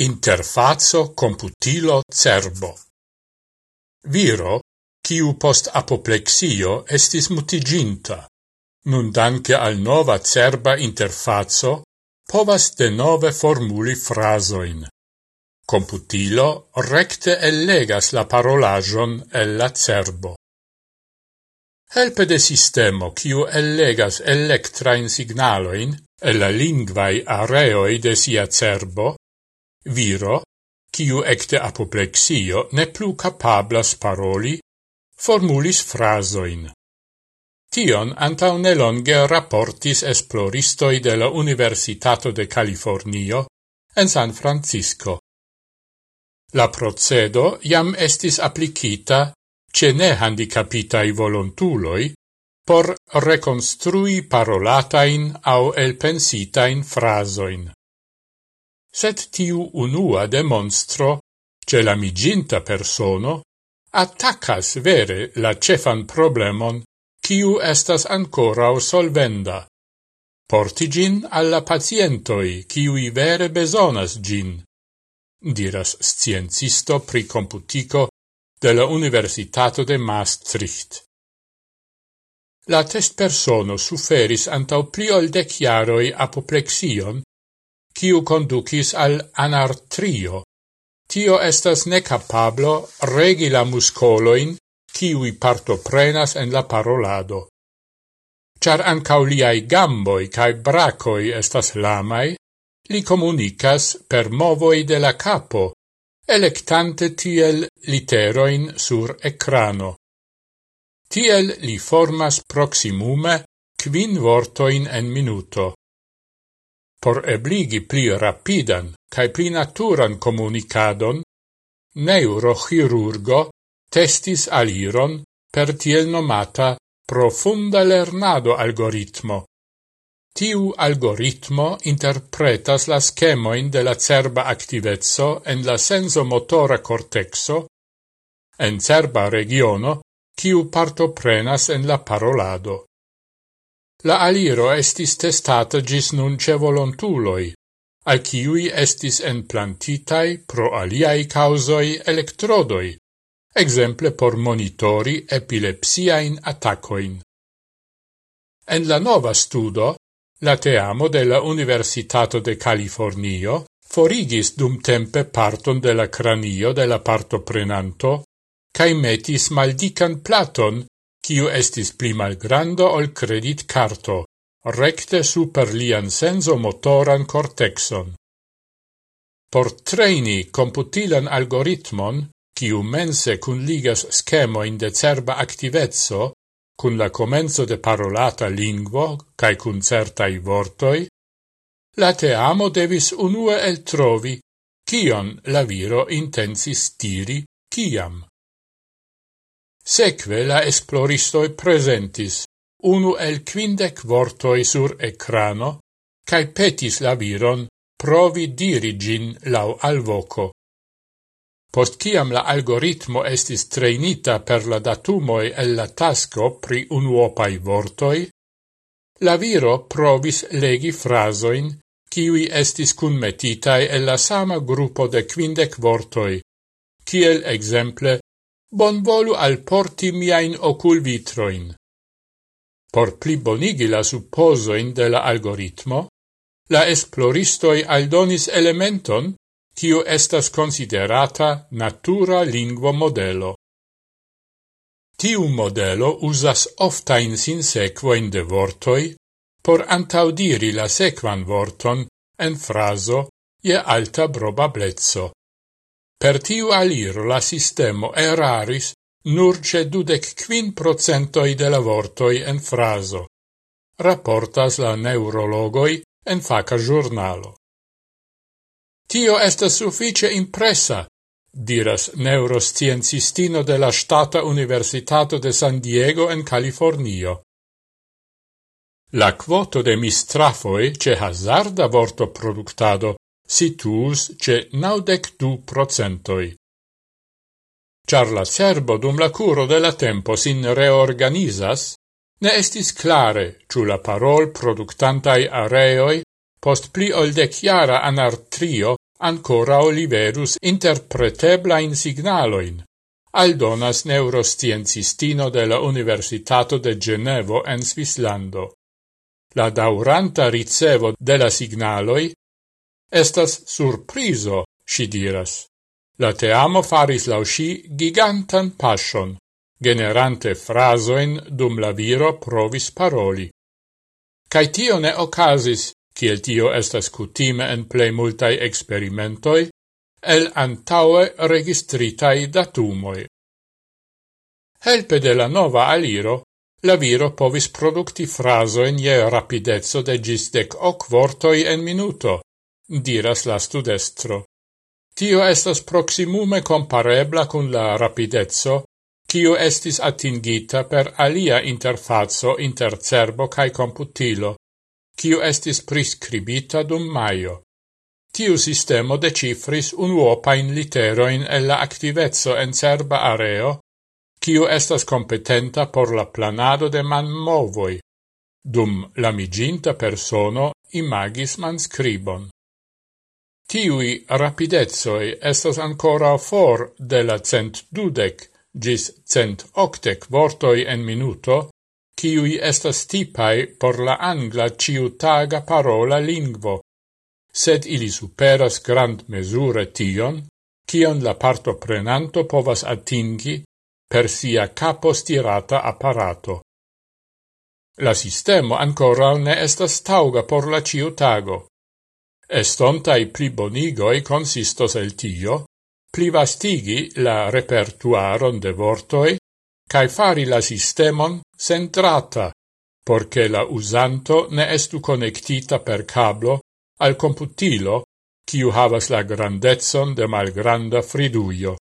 Interfazzo computilo cerbo. Viro, quiu post apoplexio estis mutiginta, nun danke al nova cerba interfazzo povas de nove formuli frasoin. Computilo recte ellegas la parolagion el la cerbo. Helpe de sistemo quiu ellegas electrain signaloin el la lingvai areoi de sia cerbo, viro, kiu ecte apoplexio ne plu capablas paroli, formulis frasoin. Tion antau nelonge rapportis esploristoi de la Universitato de Californio en San Francisco. La procedo jam estis applicita ce ne handicapitai volontuloi por reconstrui parolatain au elpensitain frasoin set tiu unua demonstro ce la miginta persono attaccas vere la cefan problemon kiu estas ancorau solvenda. Porti gin alla pacientoi kiui vere besonas gin, diras sciencisto pri computico de la Universitato de Maastricht. La test persono suferis antau pli ol dec apoplexion kiu conducis al anartrio. Tio estas necapablo regi la muscoloin, kiui partoprenas en la parolado. Char ancau liai gamboi cae bracoi estas lamai, li comunicas per movoi de la capo, electante tiel literoin sur ecrano. Tiel li formas proximume quin vortoin en minuto por ebligi pli rapidan cae pli naturan comunicadon, neurochirurgo testis aliron per tiel nomata profunda lernado algoritmo. Tiu algoritmo interpretas la schemoin de la cerba activezzo en la senso motora cortexo, en cerba regiono, kiu partoprenas en la parolado. La aliro estis testata gis nunce volontuloi, al ciui estis enplantitai pro aliai causoi electrodoi, exemple por monitori epilepsiain attacoin. En la nova studo, la teamo de la Universitato de Californio forigis dum tempe parton de la cranio de la partoprenanto cae metis maldican platon kiu estis pli malgranda ol credit carto, recte super lian senso motoran cortexon. Por treni computilan algoritmon, quiu mense cun ligas schemoin de cerba activezzo, cun la comenzo de parolata lingvo, cae cun certai vortoi, la teamo devis unue el trovi, cion la viro intensis tiri, ciam. Seque la esploristoi presentis unu el quindec vortoi sur ecrano, cae petis la viron provi dirigin lau alvoco. Post ciam la algoritmo estis treinita per la datumoi el la tasco pri unuopai vortoi, la viro provis legi frasoin kiwi estis cunmetitai el la sama gruppo de quindec vortoi, kiel exemple bonvolu alporti miain ocul vitroin. Por pli bonigi la supposoin de la algoritmo, la esploristoi aldonis elementon kiu estas considerata natura lingvo modelo. Tiu modelo usas oftain sinsequoin de vortoi por antaudiri la sequan vorton en fraso je alta probablezzo. Per tiu aliro la sistemo eraris nur ce dudec quin procentoi de la vortoi en fraso, rapportas la neurologoi en faca giornalo. Tio est suffice impressa, diras neurosciencistino de la Stata Universitato de San Diego en Californio. La quoto de mistrafoi ce hazarda vorto productado situs ce naudec du procentoi. Char la serbo dum la curo de la tempo sin reorganizas, ne estis clare ciu la parol productantai areoi post pli ol deciara anartrio ancora oliverus interpretebla in signaloin, aldonas neurosciencistino de la Universitato de Genevo en Svislando. La dauranta ricevo de la signaloi Estas surpriso, si diras. La teamo faris lau si gigantan passion, generante frasoin dum la viro provis paroli. Cai tio ne ocasis, kiel tio estas cutime en plei multai experimentoi, el antaue registritai datumoi. Helpe de la nova aliro, la viro povis producti frasoin je rapidezzo de gis dec hoc vortoi en minuto, diras la studestro. Tio estas proximume comparebla cun la rapidezzo, cio estis atingita per alia interfazzo inter cerbo cae computilo, cio estis prescribita dum maio. Tiu sistemo decifris unuopain literoin e la activezzo en cerba areo, cio estas competenta por la planado de man movoi, dum lamiginta persono imagis manscribon. Tiui rapidezoi estas ancora for de la cent dudec gis cent octec vortoi en minuto, ciui estas tipai por la angla ciutaga parola lingvo, sed ili superas grand mesure tion, cion la parto prenanto povas atingi per sia capostirata apparato. La sistemo ancora ne estas tauga por la ciutago, Estontai plibonigoi consistos el tio, plivastigi la repertuaron de vortoi, cae fari la sistemon centrata, porche la usanto ne estu connectita per cablo al computilo, ciu havas la grandezon de malgranda friduio.